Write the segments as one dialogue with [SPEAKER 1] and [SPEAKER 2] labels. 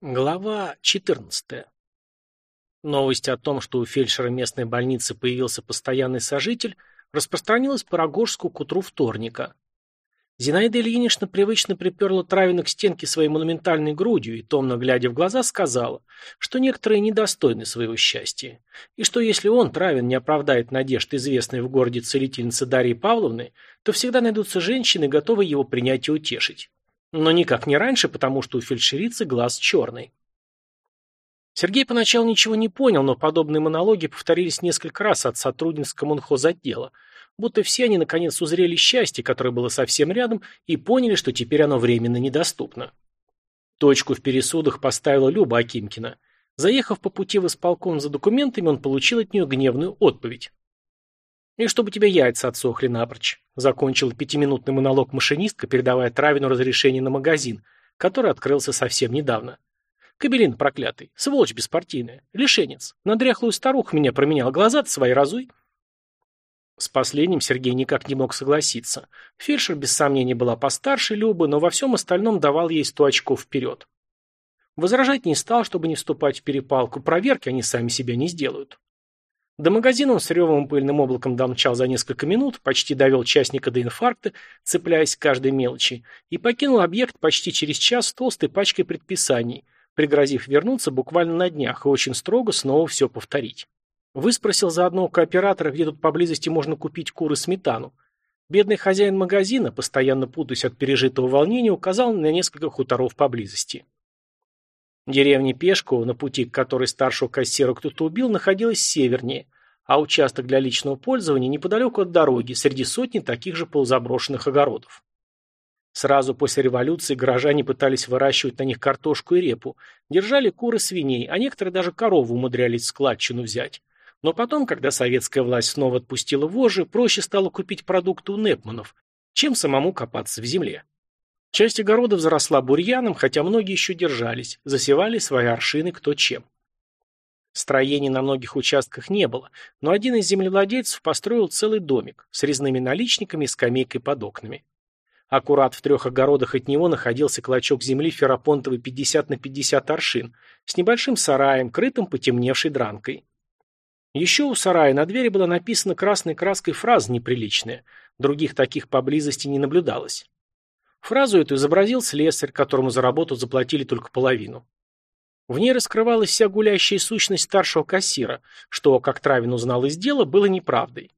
[SPEAKER 1] Глава 14. Новость о том, что у фельдшера местной больницы появился постоянный сожитель, распространилась по Рогожску к утру вторника. Зинаида Ильинична привычно приперла Травина к стенке своей монументальной грудью и, томно глядя в глаза, сказала, что некоторые недостойны своего счастья, и что если он, Травин, не оправдает надежд известной в городе целительницы Дарьи Павловны, то всегда найдутся женщины, готовые его принять и утешить. Но никак не раньше, потому что у фельдшерицы глаз черный. Сергей поначалу ничего не понял, но подобные монологи повторились несколько раз от сотрудниц коммунхозотдела, будто все они наконец узрели счастье, которое было совсем рядом, и поняли, что теперь оно временно недоступно. Точку в пересудах поставила Люба Акимкина. Заехав по пути в исполком за документами, он получил от нее гневную отповедь. «И чтобы тебе яйца отсохли напрочь», — закончил пятиминутный монолог машинистка, передавая Травину разрешение на магазин, который открылся совсем недавно. «Кабелин проклятый, сволочь беспартийная, лишенец, на дряхлую старуху меня променял, глаза-то свои разуй». С последним Сергей никак не мог согласиться. Фельдшер без сомнения была постарше Любы, но во всем остальном давал ей сто очков вперед. Возражать не стал, чтобы не вступать в перепалку, проверки они сами себя не сделают. До магазина он с ревым пыльным облаком домчал за несколько минут, почти довел частника до инфаркта, цепляясь к каждой мелочи, и покинул объект почти через час с толстой пачкой предписаний, пригрозив вернуться буквально на днях и очень строго снова все повторить. Выспросил заодно у кооператора, где тут поблизости можно купить куры сметану. Бедный хозяин магазина, постоянно путаясь от пережитого волнения, указал на несколько хуторов поблизости. Деревня Пешково, на пути к которой старшего кассира кто-то убил, находилась севернее, а участок для личного пользования неподалеку от дороги, среди сотни таких же полузаброшенных огородов. Сразу после революции горожане пытались выращивать на них картошку и репу, держали куры свиней, а некоторые даже корову умудрялись складчину взять. Но потом, когда советская власть снова отпустила вожжи, проще стало купить продукты у Непманов, чем самому копаться в земле. Часть огородов заросла бурьяном, хотя многие еще держались, засевали свои аршины кто чем. Строений на многих участках не было, но один из землевладельцев построил целый домик с резными наличниками и скамейкой под окнами. Аккурат в трех огородах от него находился клочок земли ферапонтовой 50 на 50 аршин с небольшим сараем, крытым потемневшей дранкой. Еще у сарая на двери была написана красной краской фраза неприличная, других таких поблизости не наблюдалось. Фразу эту изобразил слесарь, которому за работу заплатили только половину. В ней раскрывалась вся гулящая сущность старшего кассира, что, как Травин узнал из дела, было неправдой.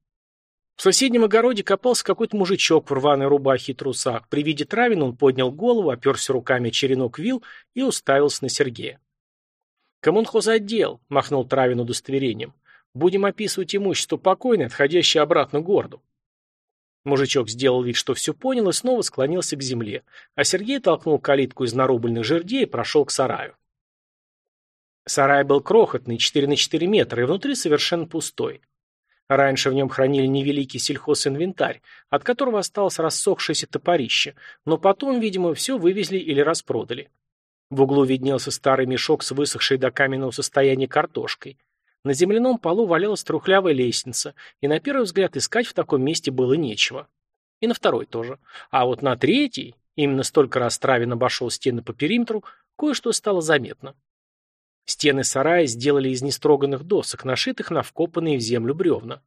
[SPEAKER 1] В соседнем огороде копался какой-то мужичок в рваной рубахе и трусах. При виде Травина он поднял голову, оперся руками черенок вил и уставился на Сергея. «Коммунхозотдел», — махнул Травин удостоверением. «Будем описывать имущество покойное, отходящее обратно к городу». Мужичок сделал вид, что все понял, и снова склонился к земле, а Сергей толкнул калитку из нарубленных жердей и прошел к сараю. Сарай был крохотный, 4 на 4 метра, и внутри совершенно пустой. Раньше в нем хранили невеликий сельхозинвентарь, от которого осталось рассохшееся топорище, но потом, видимо, все вывезли или распродали. В углу виднелся старый мешок с высохшей до каменного состояния картошкой – на земляном полу валялась трухлявая лестница, и на первый взгляд искать в таком месте было нечего. И на второй тоже. А вот на третий, именно столько раз Травин обошел стены по периметру, кое-что стало заметно. Стены сарая сделали из нестроганных досок, нашитых на вкопанные в землю бревна.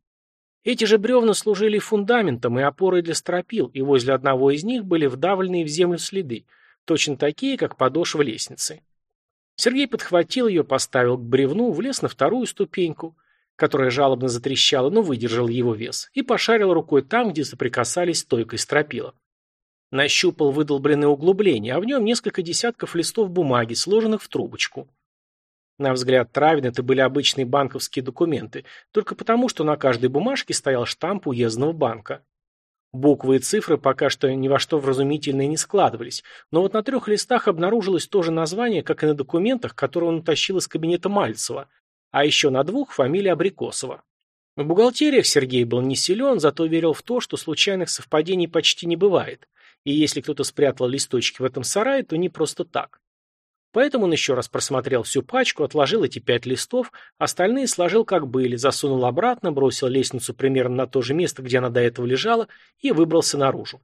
[SPEAKER 1] Эти же бревна служили фундаментом и опорой для стропил, и возле одного из них были вдавленные в землю следы, точно такие, как подошва лестницы. Сергей подхватил ее, поставил к бревну, влез на вторую ступеньку, которая жалобно затрещала, но выдержал его вес, и пошарил рукой там, где соприкасались стойкой стропила. Нащупал выдолбленное углубление, а в нем несколько десятков листов бумаги, сложенных в трубочку. На взгляд Травина это были обычные банковские документы, только потому, что на каждой бумажке стоял штамп уездного банка. Буквы и цифры пока что ни во что вразумительные не складывались, но вот на трех листах обнаружилось то же название, как и на документах, которые он утащил из кабинета Мальцева, а еще на двух фамилия Абрикосова. В бухгалтериях Сергей был не силен, зато верил в то, что случайных совпадений почти не бывает, и если кто-то спрятал листочки в этом сарае, то не просто так. Поэтому он еще раз просмотрел всю пачку, отложил эти пять листов, остальные сложил как были, засунул обратно, бросил лестницу примерно на то же место, где она до этого лежала, и выбрался наружу.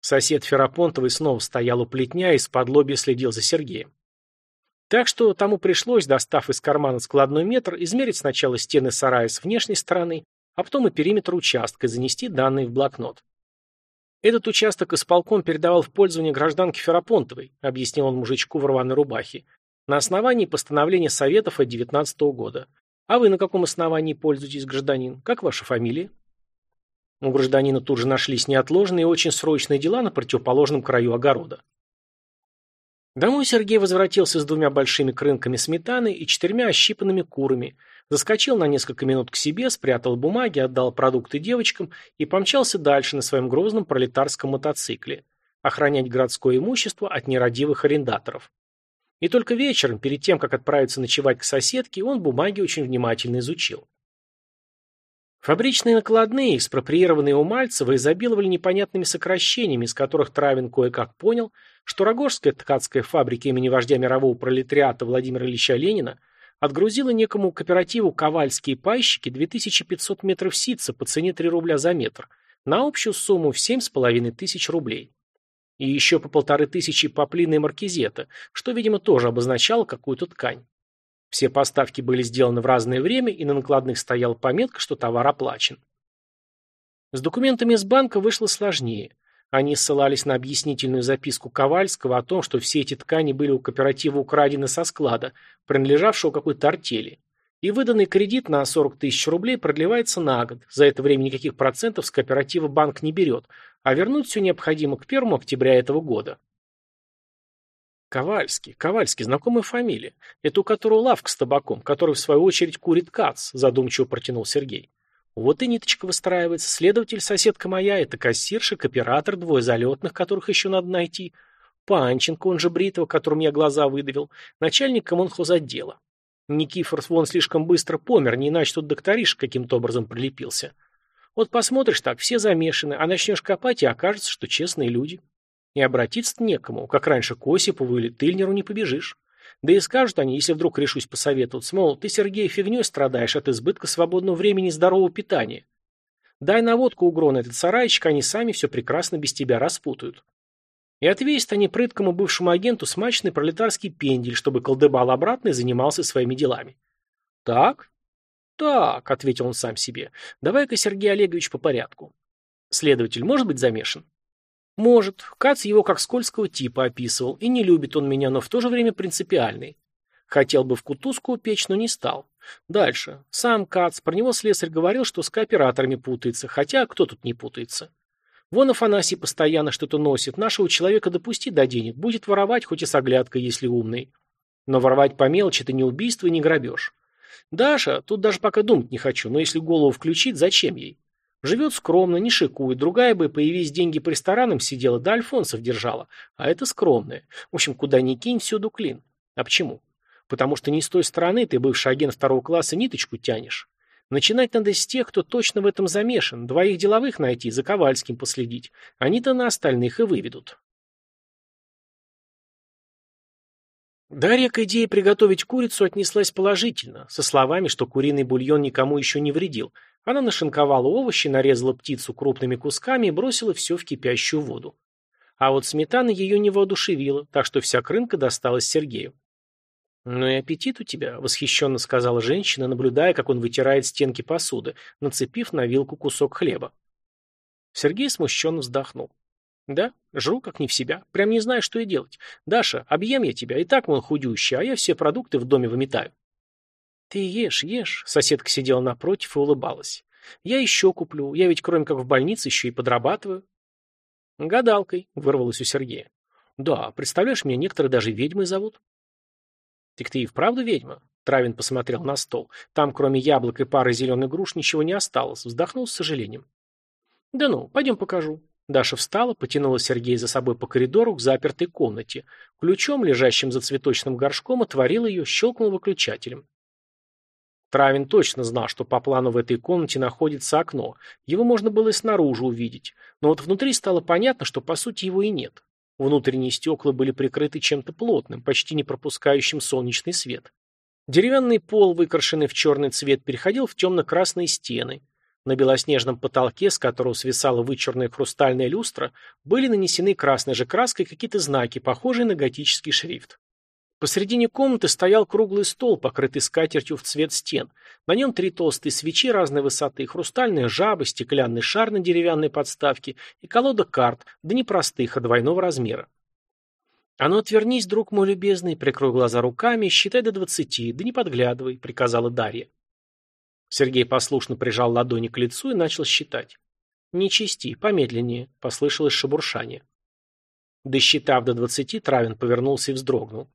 [SPEAKER 1] Сосед Ферапонтовый снова стоял у плетня и из-под лобья следил за Сергеем. Так что тому пришлось, достав из кармана складной метр, измерить сначала стены сарая с внешней стороны, а потом и периметр участка и занести данные в блокнот. Этот участок исполком передавал в пользование гражданке Ферапонтовой, объяснил он мужичку в рваной рубахе, на основании постановления Советов от 19 года. А вы на каком основании пользуетесь, гражданин? Как ваша фамилия? У гражданина тут же нашлись неотложные и очень срочные дела на противоположном краю огорода. Домой Сергей возвратился с двумя большими крынками сметаны и четырьмя ощипанными курами, заскочил на несколько минут к себе, спрятал бумаги, отдал продукты девочкам и помчался дальше на своем грозном пролетарском мотоцикле, охранять городское имущество от нерадивых арендаторов. И только вечером, перед тем, как отправиться ночевать к соседке, он бумаги очень внимательно изучил. Фабричные накладные, экспроприированные у Мальцева, изобиловали непонятными сокращениями, из которых Травин кое-как понял, что Рогожская ткацкая фабрика имени вождя мирового пролетариата Владимира Ильича Ленина отгрузила некому кооперативу «Ковальские пайщики» 2500 метров ситца по цене 3 рубля за метр на общую сумму в 7,5 тысяч рублей. И еще по полторы тысячи поплина и маркизета, что, видимо, тоже обозначало какую-то ткань. Все поставки были сделаны в разное время, и на накладных стояла пометка, что товар оплачен. С документами из банка вышло сложнее. Они ссылались на объяснительную записку Ковальского о том, что все эти ткани были у кооператива украдены со склада, принадлежавшего какой-то артели. И выданный кредит на 40 тысяч рублей продлевается на год. За это время никаких процентов с кооператива банк не берет, а вернуть все необходимо к 1 октября этого года. Ковальский. Ковальский, знакомая фамилия. Это у которого лавка с табаком, который в свою очередь курит кац, задумчиво протянул Сергей. Вот и ниточка выстраивается. Следователь, соседка моя, это кассирша, кооператор, двое залетных, которых еще надо найти. Панченко, он же Бритова, которому я глаза выдавил, начальник коммунхозотдела. Никифор вон слишком быстро помер, не иначе тут докториш каким-то образом прилепился. Вот посмотришь так, все замешаны, а начнешь копать, и окажется, что честные люди. И обратиться-то некому, как раньше к Осипову или Тыльнеру не побежишь. Да и скажут они, если вдруг решусь посоветоваться, мол, ты, Сергей, фигней страдаешь от избытка свободного времени и здорового питания. Дай наводку угро на этот сарайчик, они сами все прекрасно без тебя распутают. И отвесят они прыткому бывшему агенту смачный пролетарский пендель, чтобы колдыбал обратно и занимался своими делами. Так? Так, ответил он сам себе. Давай-ка, Сергей Олегович, по порядку. Следователь может быть замешан? Может. Кац его как скользкого типа описывал, и не любит он меня, но в то же время принципиальный. Хотел бы в кутузку упечь, но не стал. Дальше. Сам Кац, про него слесарь говорил, что с кооператорами путается, хотя кто тут не путается. Вон Афанасий постоянно что-то носит, нашего человека допустить до денег, будет воровать, хоть и с оглядкой, если умный. Но воровать по мелочи – это не убийство и не грабеж. Даша, тут даже пока думать не хочу, но если голову включить, зачем ей? Живет скромно, не шикует. Другая бы, появись деньги по ресторанам, сидела, да Альфонсов держала. А это скромная. В общем, куда ни кинь, всюду клин. А почему? Потому что не с той стороны ты, бывший агент второго класса, ниточку тянешь. Начинать надо с тех, кто точно в этом замешан. Двоих деловых найти, за Ковальским последить. Они-то на остальных и выведут. Дарья к идее приготовить курицу отнеслась положительно, со словами, что куриный бульон никому еще не вредил, она нашинковала овощи, нарезала птицу крупными кусками и бросила все в кипящую воду. А вот сметана ее не воодушевила, так что вся крынка досталась Сергею. «Ну и аппетит у тебя», — восхищенно сказала женщина, наблюдая, как он вытирает стенки посуды, нацепив на вилку кусок хлеба. Сергей смущенно вздохнул. «Да, жру как не в себя. Прям не знаю, что и делать. Даша, объем я тебя, и так он худющий, а я все продукты в доме выметаю». «Ты ешь, ешь», — соседка сидела напротив и улыбалась. «Я еще куплю. Я ведь кроме как в больнице еще и подрабатываю». «Гадалкой», — вырвалось у Сергея. «Да, представляешь, меня некоторые даже ведьмой зовут». «Так ты и вправду ведьма?» Травин посмотрел на стол. Там, кроме яблок и пары зеленых груш, ничего не осталось. Вздохнул с сожалением. «Да ну, пойдем покажу». Даша встала, потянула Сергея за собой по коридору к запертой комнате. Ключом, лежащим за цветочным горшком, отворил ее, щелкнул выключателем. Травин точно знал, что по плану в этой комнате находится окно. Его можно было и снаружи увидеть. Но вот внутри стало понятно, что по сути его и нет. Внутренние стекла были прикрыты чем-то плотным, почти не пропускающим солнечный свет. Деревянный пол, выкрашенный в черный цвет, переходил в темно-красные стены. На белоснежном потолке, с которого свисала вычурная хрустальная люстра, были нанесены красной же краской какие-то знаки, похожие на готический шрифт. Посредине комнаты стоял круглый стол, покрытый скатертью в цвет стен. На нем три толстые свечи разной высоты, хрустальная жаба, стеклянный шар на деревянной подставке и колода карт, да не простых, а двойного размера. «А ну отвернись, друг мой любезный, прикрой глаза руками, считай до двадцати, да не подглядывай», — приказала Дарья. Сергей послушно прижал ладони к лицу и начал считать. «Не чисти, помедленнее», — послышалось шебуршание. Досчитав до двадцати, Травин повернулся и вздрогнул.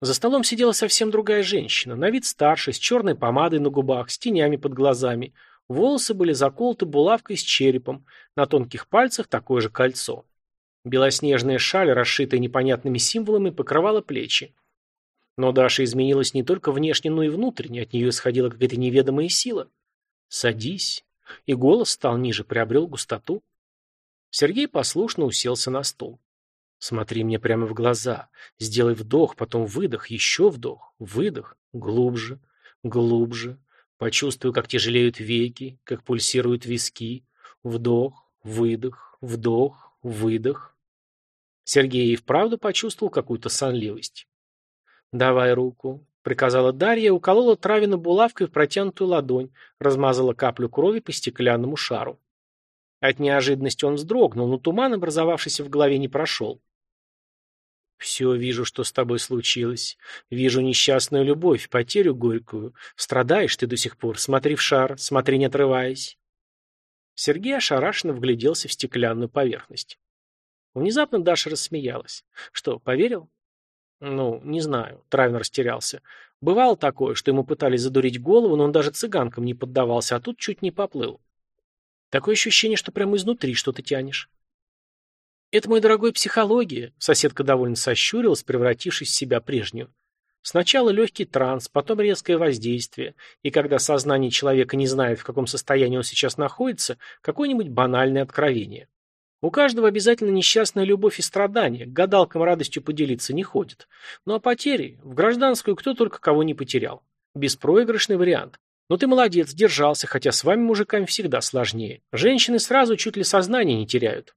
[SPEAKER 1] За столом сидела совсем другая женщина, на вид старше, с черной помадой на губах, с тенями под глазами. Волосы были заколоты булавкой с черепом, на тонких пальцах такое же кольцо. Белоснежная шаль, расшитая непонятными символами, покрывала плечи. Но Даша изменилась не только внешне, но и внутренне, от нее исходила какая-то неведомая сила. «Садись». И голос стал ниже, приобрел густоту. Сергей послушно уселся на стул. Смотри мне прямо в глаза. Сделай вдох, потом выдох, еще вдох, выдох, глубже, глубже. Почувствуй, как тяжелеют веки, как пульсируют виски. Вдох, выдох, вдох, выдох. Сергей и вправду почувствовал какую-то сонливость. «Давай руку», — приказала Дарья, уколола Травину булавкой в протянутую ладонь, размазала каплю крови по стеклянному шару. От неожиданности он вздрогнул, но туман, образовавшийся в голове, не прошел. Все вижу, что с тобой случилось. Вижу несчастную любовь, потерю горькую. Страдаешь ты до сих пор. Смотри в шар, смотри, не отрываясь. Сергей ошарашенно вгляделся в стеклянную поверхность. Внезапно Даша рассмеялась. Что, поверил? Ну, не знаю. Травин растерялся. Бывало такое, что ему пытались задурить голову, но он даже цыганкам не поддавался, а тут чуть не поплыл. Такое ощущение, что прямо изнутри что-то тянешь. «Это, мой дорогой, психология», — соседка довольно сощурилась, превратившись в себя прежнюю. Сначала легкий транс, потом резкое воздействие, и когда сознание человека не знает, в каком состоянии он сейчас находится, какое-нибудь банальное откровение. У каждого обязательно несчастная любовь и страдания, к гадалкам радостью поделиться не ходит. Ну а потери? В гражданскую кто только кого не потерял. Беспроигрышный вариант. Но ты молодец, держался, хотя с вами, мужиками, всегда сложнее. Женщины сразу чуть ли сознание не теряют.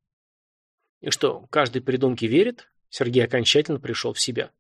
[SPEAKER 1] И что, каждый придумки верит? Сергей окончательно пришел в себя.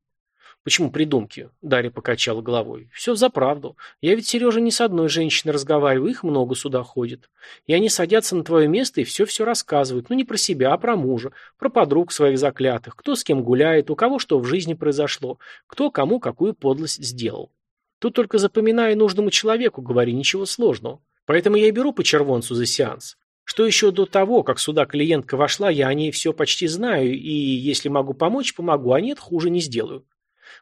[SPEAKER 1] Почему придумки? Дарья покачала головой. Все за правду. Я ведь, Сережа, не с одной женщиной разговариваю, их много сюда ходит. И они садятся на твое место и все-все рассказывают. Ну, не про себя, а про мужа, про подруг своих заклятых, кто с кем гуляет, у кого что в жизни произошло, кто кому какую подлость сделал. Тут только запоминай нужному человеку, говори, ничего сложного. Поэтому я и беру по червонцу за сеанс. Что еще до того, как сюда клиентка вошла, я о ней все почти знаю, и если могу помочь, помогу, а нет, хуже не сделаю.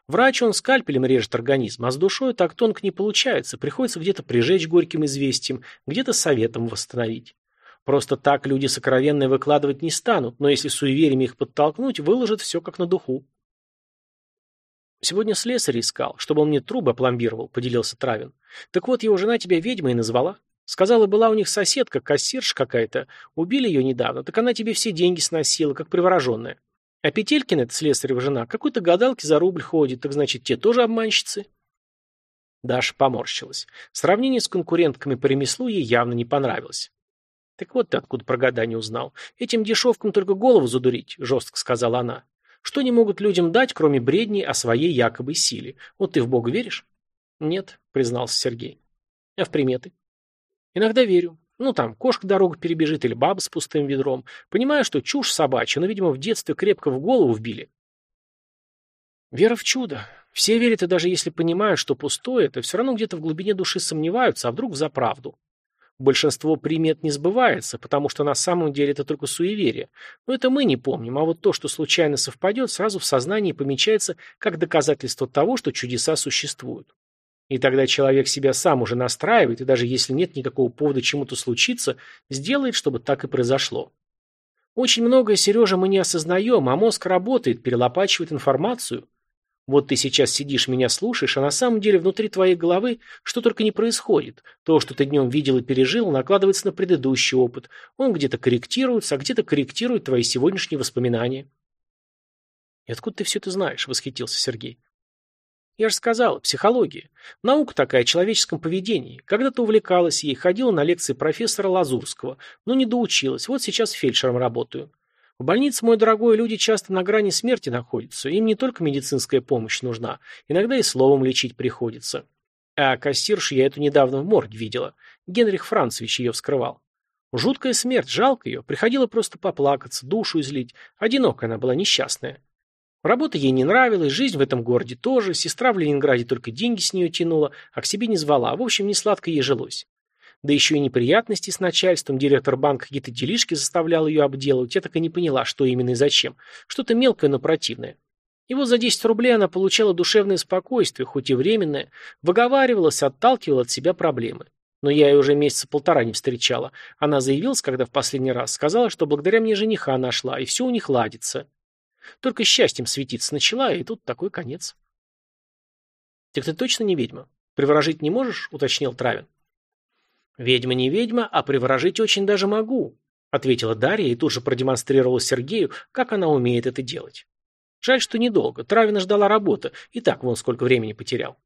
[SPEAKER 1] Врач, он скальпелем режет организм, а с душой так тонко не получается, приходится где-то прижечь горьким известием, где-то советом восстановить. Просто так люди сокровенное выкладывать не станут, но если суевериями их подтолкнуть, выложат все как на духу. Сегодня слесарь искал, чтобы он мне трубы опломбировал, поделился Травин. Так вот, его жена тебя ведьмой назвала. Сказала, была у них соседка, кассирша какая-то. Убили ее недавно, так она тебе все деньги сносила, как привороженная. А Петелькина, это слесарева жена, какой-то гадалки за рубль ходит, так значит, те тоже обманщицы?» Даша поморщилась. Сравнение с конкурентками по ремеслу ей явно не понравилось. «Так вот ты откуда про гадание узнал. Этим дешевкам только голову задурить», — жестко сказала она. «Что не могут людям дать, кроме бредней о своей якобы силе? Вот ты в Бога веришь?» «Нет», — признался Сергей. «А в приметы?» Иногда верю. Ну, там, кошка дорогу перебежит или баба с пустым ведром. Понимаю, что чушь собачья, но, видимо, в детстве крепко в голову вбили. Вера в чудо. Все верят, и даже если понимают, что пустое, то все равно где-то в глубине души сомневаются, а вдруг за правду. Большинство примет не сбывается, потому что на самом деле это только суеверие. Но это мы не помним, а вот то, что случайно совпадет, сразу в сознании помечается как доказательство того, что чудеса существуют. И тогда человек себя сам уже настраивает, и даже если нет никакого повода чему-то случиться, сделает, чтобы так и произошло. Очень многое, Сережа, мы не осознаем, а мозг работает, перелопачивает информацию. Вот ты сейчас сидишь, меня слушаешь, а на самом деле внутри твоей головы что только не происходит. То, что ты днем видел и пережил, накладывается на предыдущий опыт. Он где-то корректируется, а где-то корректирует твои сегодняшние воспоминания. «И откуда ты все это знаешь?» – восхитился Сергей. Я же сказал, психология. Наука такая о человеческом поведении. Когда-то увлекалась ей, ходила на лекции профессора Лазурского, но не доучилась. Вот сейчас фельдшером работаю. В больнице, мой дорогой, люди часто на грани смерти находятся. Им не только медицинская помощь нужна, иногда и словом лечить приходится. А кассиршу я эту недавно в морге видела. Генрих Францевич ее вскрывал. Жуткая смерть, жалко ее. Приходила просто поплакаться, душу излить. Одинокая она была, несчастная. Работа ей не нравилась, жизнь в этом городе тоже, сестра в Ленинграде только деньги с нее тянула, а к себе не звала, в общем, не сладко ей жилось. Да еще и неприятности с начальством, директор банка какие-то делишки заставлял ее обделывать, я так и не поняла, что именно и зачем. Что-то мелкое, но противное. И вот за 10 рублей она получала душевное спокойствие, хоть и временное, выговаривалась, отталкивала от себя проблемы. Но я ее уже месяца полтора не встречала. Она заявилась, когда в последний раз, сказала, что благодаря мне жениха нашла, и все у них ладится. Только счастьем светиться начала, и тут такой конец. «Так ты точно не ведьма? Приворожить не можешь?» — уточнил Травин. «Ведьма не ведьма, а приворожить очень даже могу», — ответила Дарья и тут же продемонстрировала Сергею, как она умеет это делать. Жаль, что недолго. Травина ждала работы, и так вон сколько времени потерял.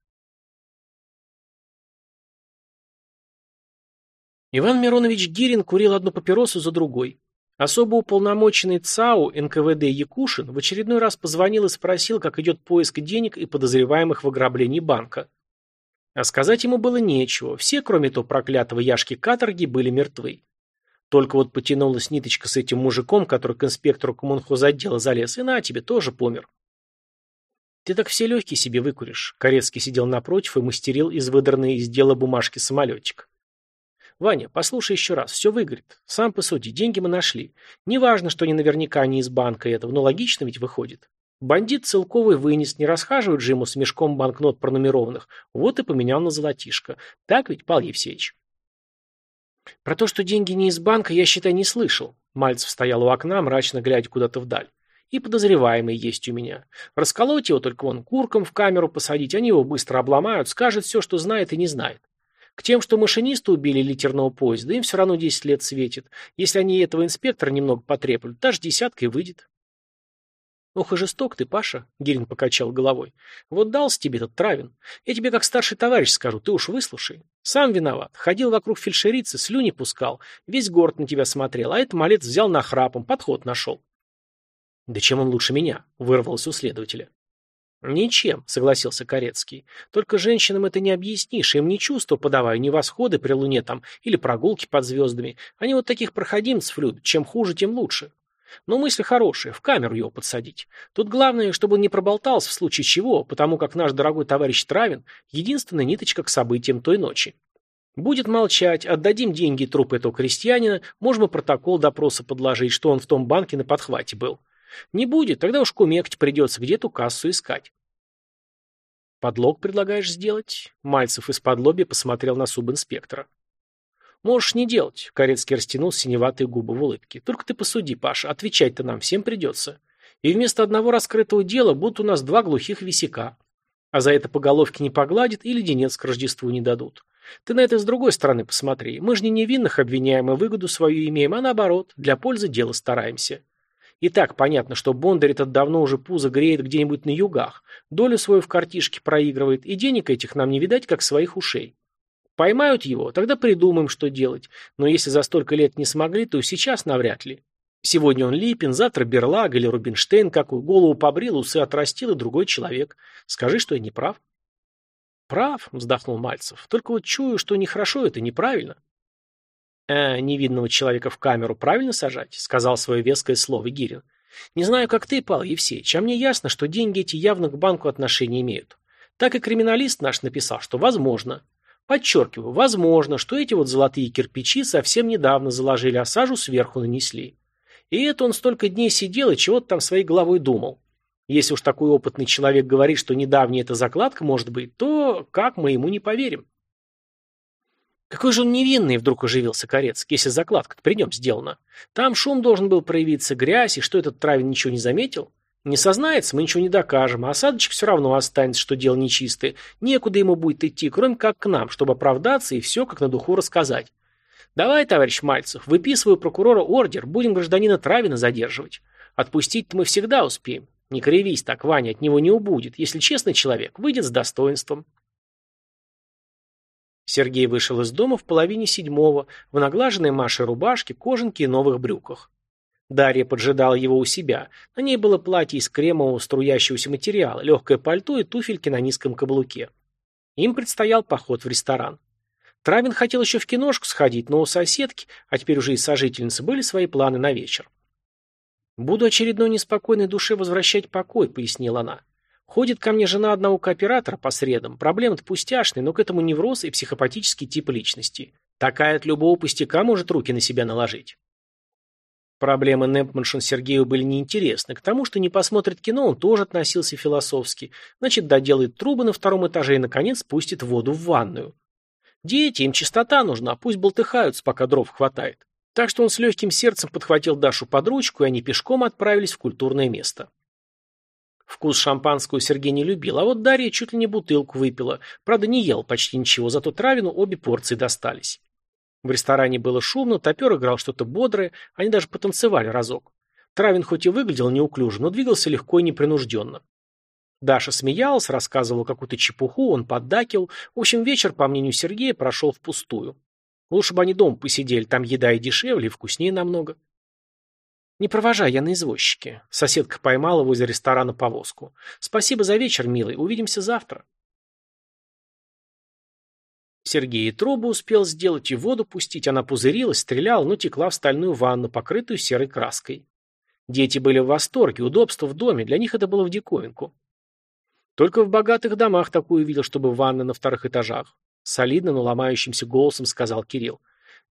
[SPEAKER 1] Иван Миронович Гирин курил одну папиросу за другой. Особо уполномоченный ЦАУ НКВД Якушин в очередной раз позвонил и спросил, как идет поиск денег и подозреваемых в ограблении банка. А сказать ему было нечего, все, кроме того проклятого Яшки Каторги, были мертвы. Только вот потянулась ниточка с этим мужиком, который к инспектору коммунхозотдела залез, и на тебе тоже помер. Ты так все легкие себе выкуришь. Корецкий сидел напротив и мастерил из выдранной из дела бумажки самолетик. Ваня, послушай еще раз, все выгорит. Сам посуди, деньги мы нашли. Неважно, что они наверняка не из банка этого, но логично ведь выходит. Бандит целковый вынес, не расхаживает же ему с мешком банкнот пронумерованных. Вот и поменял на золотишко. Так ведь, Павел Евсеевич? Про то, что деньги не из банка, я, считай, не слышал. Мальцев стоял у окна, мрачно глядя куда-то вдаль. И подозреваемый есть у меня. Расколоть его только вон курком в камеру посадить, они его быстро обломают, скажет все, что знает и не знает. К тем, что машиниста убили литерного поезда, им все равно 10 лет светит. Если они этого инспектора немного потреплют, даже десятка и выйдет. Ох и жесток ты, Паша, Гирин покачал головой. Вот дался тебе этот травин. Я тебе как старший товарищ скажу, ты уж выслушай. Сам виноват. Ходил вокруг фельдшерицы, слюни пускал. Весь город на тебя смотрел, а этот малец взял на храпом, подход нашел. Да чем он лучше меня? Вырвалось у следователя. «Ничем», — согласился Корецкий. «Только женщинам это не объяснишь, им не чувства подавай, не восходы при луне там, или прогулки под звездами. Они вот таких проходимцев любят, чем хуже, тем лучше. Но мысль хорошая, в камеру его подсадить. Тут главное, чтобы он не проболтался в случае чего, потому как наш дорогой товарищ Травин — единственная ниточка к событиям той ночи. Будет молчать, отдадим деньги труп этого крестьянина, можем и протокол допроса подложить, что он в том банке на подхвате был. Не будет, тогда уж кумекать придется, где ту кассу искать. Подлог предлагаешь сделать? Мальцев из-под лоби посмотрел на субинспектора. Можешь не делать, Корецкий растянул синеватые губы в улыбке. Только ты посуди, Паша, отвечать-то нам всем придется. И вместо одного раскрытого дела будут у нас два глухих висяка. А за это по головке не погладят и леденец к Рождеству не дадут. Ты на это с другой стороны посмотри. Мы же не невинных обвиняем и выгоду свою имеем, а наоборот, для пользы дела стараемся. И так понятно, что Бондарь этот давно уже пузо греет где-нибудь на югах, долю свою в картишке проигрывает, и денег этих нам не видать, как своих ушей. Поймают его, тогда придумаем, что делать. Но если за столько лет не смогли, то сейчас навряд ли. Сегодня он Липин, завтра Берлаг или Рубинштейн, какую голову побрил, усы отрастил, и другой человек. Скажи, что я не прав. Прав, вздохнул Мальцев. Только вот чую, что нехорошо это, неправильно. «Э, невидного человека в камеру правильно сажать?» — сказал свое веское слово Гирин. «Не знаю, как ты, Павел Евсеевич, а мне ясно, что деньги эти явно к банку отношения имеют. Так и криминалист наш написал, что возможно. Подчеркиваю, возможно, что эти вот золотые кирпичи совсем недавно заложили, а сажу сверху нанесли. И это он столько дней сидел и чего-то там своей головой думал. Если уж такой опытный человек говорит, что недавняя эта закладка может быть, то как мы ему не поверим?» Какой же он невинный, вдруг оживился Корецкий, если закладка-то при нем сделана. Там шум должен был проявиться, грязь, и что этот Травин ничего не заметил? Не сознается, мы ничего не докажем, а осадочек все равно останется, что дело нечистое. Некуда ему будет идти, кроме как к нам, чтобы оправдаться и все как на духу рассказать. Давай, товарищ Мальцев, выписываю прокурора ордер, будем гражданина Травина задерживать. Отпустить мы всегда успеем. Не кривись так, Ваня, от него не убудет. Если честный человек, выйдет с достоинством. Сергей вышел из дома в половине седьмого, в наглаженной Маше рубашке, кожанке и новых брюках. Дарья поджидала его у себя. На ней было платье из кремового струящегося материала, легкое пальто и туфельки на низком каблуке. Им предстоял поход в ресторан. Травин хотел еще в киношку сходить, но у соседки, а теперь уже и сожительницы, были свои планы на вечер. «Буду очередной неспокойной душе возвращать покой», — пояснила она. «Ходит ко мне жена одного кооператора по средам. Проблема-то пустяшная, но к этому невроз и психопатический тип личности. Такая от любого пустяка может руки на себя наложить». Проблемы Непманшин Сергею были неинтересны. К тому, что не посмотрит кино, он тоже относился философски. Значит, доделает трубы на втором этаже и, наконец, спустит воду в ванную. Дети, им чистота нужна, пусть болтыхаются, пока дров хватает. Так что он с легким сердцем подхватил Дашу под ручку, и они пешком отправились в культурное место. Вкус шампанского Сергей не любил, а вот Дарья чуть ли не бутылку выпила. Правда, не ел почти ничего, зато Травину обе порции достались. В ресторане было шумно, топер играл что-то бодрое, они даже потанцевали разок. Травин хоть и выглядел неуклюже, но двигался легко и непринужденно. Даша смеялась, рассказывала какую-то чепуху, он поддакивал. В общем, вечер, по мнению Сергея, прошел впустую. Лучше бы они дома посидели, там еда и дешевле, и вкуснее намного. «Не провожай, я на извозчике». Соседка поймала возле ресторана повозку. «Спасибо за вечер, милый, увидимся завтра». Сергей и трубу успел сделать и воду пустить, она пузырилась, стреляла, но текла в стальную ванну, покрытую серой краской. Дети были в восторге, удобство в доме, для них это было в диковинку. Только в богатых домах такую видел, чтобы ванны на вторых этажах. Солидно, но ломающимся голосом сказал Кирилл.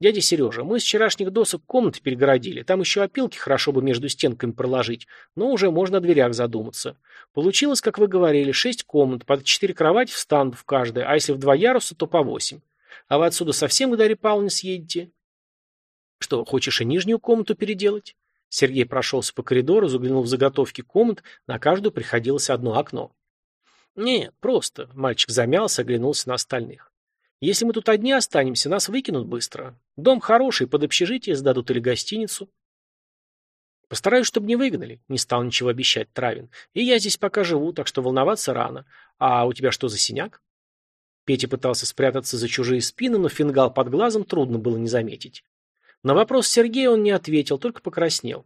[SPEAKER 1] «Дядя Сережа, мы с вчерашних досок комнаты перегородили. Там еще опилки хорошо бы между стенками проложить, но уже можно о дверях задуматься. Получилось, как вы говорили, шесть комнат, под четыре кровати встанут в каждой, а если в два яруса, то по восемь. А вы отсюда совсем к Дарье Павловне съедете?» «Что, хочешь и нижнюю комнату переделать?» Сергей прошелся по коридору, заглянул в заготовки комнат, на каждую приходилось одно окно. «Нет, просто», — мальчик замялся, оглянулся на остальных. Если мы тут одни останемся, нас выкинут быстро. Дом хороший, под общежитие сдадут или гостиницу. Постараюсь, чтобы не выгнали, не стал ничего обещать Травин. И я здесь пока живу, так что волноваться рано. А у тебя что за синяк? Петя пытался спрятаться за чужие спины, но фингал под глазом трудно было не заметить. На вопрос Сергея он не ответил, только покраснел.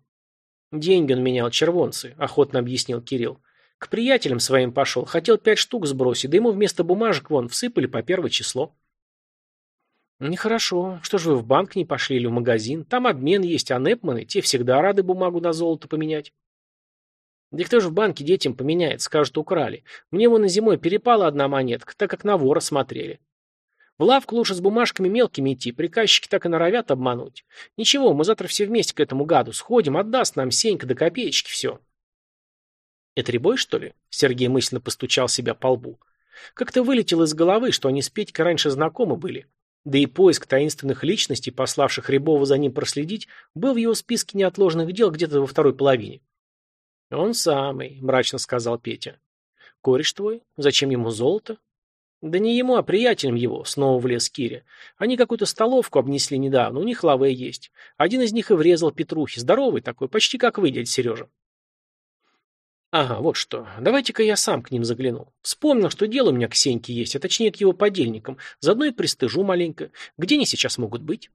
[SPEAKER 1] «Деньги он менял, червонцы», — охотно объяснил Кирилл. «К приятелям своим пошел, хотел пять штук сбросить, да ему вместо бумажек вон всыпали по первое число». «Нехорошо. Что ж вы в банк не пошли или в магазин? Там обмен есть, а Непманы, те всегда рады бумагу на золото поменять». «Да кто же в банке детям поменяет? Скажут, украли. Мне вон и зимой перепала одна монетка, так как на вора смотрели. В лавку лучше с бумажками мелкими идти, приказчики так и норовят обмануть. Ничего, мы завтра все вместе к этому гаду сходим, отдаст нам Сенька до копеечки все». «Это ребой, что ли?» Сергей мысленно постучал себя по лбу. Как-то вылетело из головы, что они с Петькой раньше знакомы были. Да и поиск таинственных личностей, пославших Рябова за ним проследить, был в его списке неотложных дел где-то во второй половине. «Он самый», — мрачно сказал Петя. «Кореш твой? Зачем ему золото?» «Да не ему, а приятелям его», — снова влез Киря. «Они какую-то столовку обнесли недавно, у них лаве есть. Один из них и врезал Петрухи, здоровый такой, почти как вы, дядь Сережа». Ага, вот что. Давайте-ка я сам к ним загляну. Вспомнил, что дело у меня к Сеньке есть, а точнее к его подельникам. Заодно и пристыжу маленько. Где они сейчас могут быть?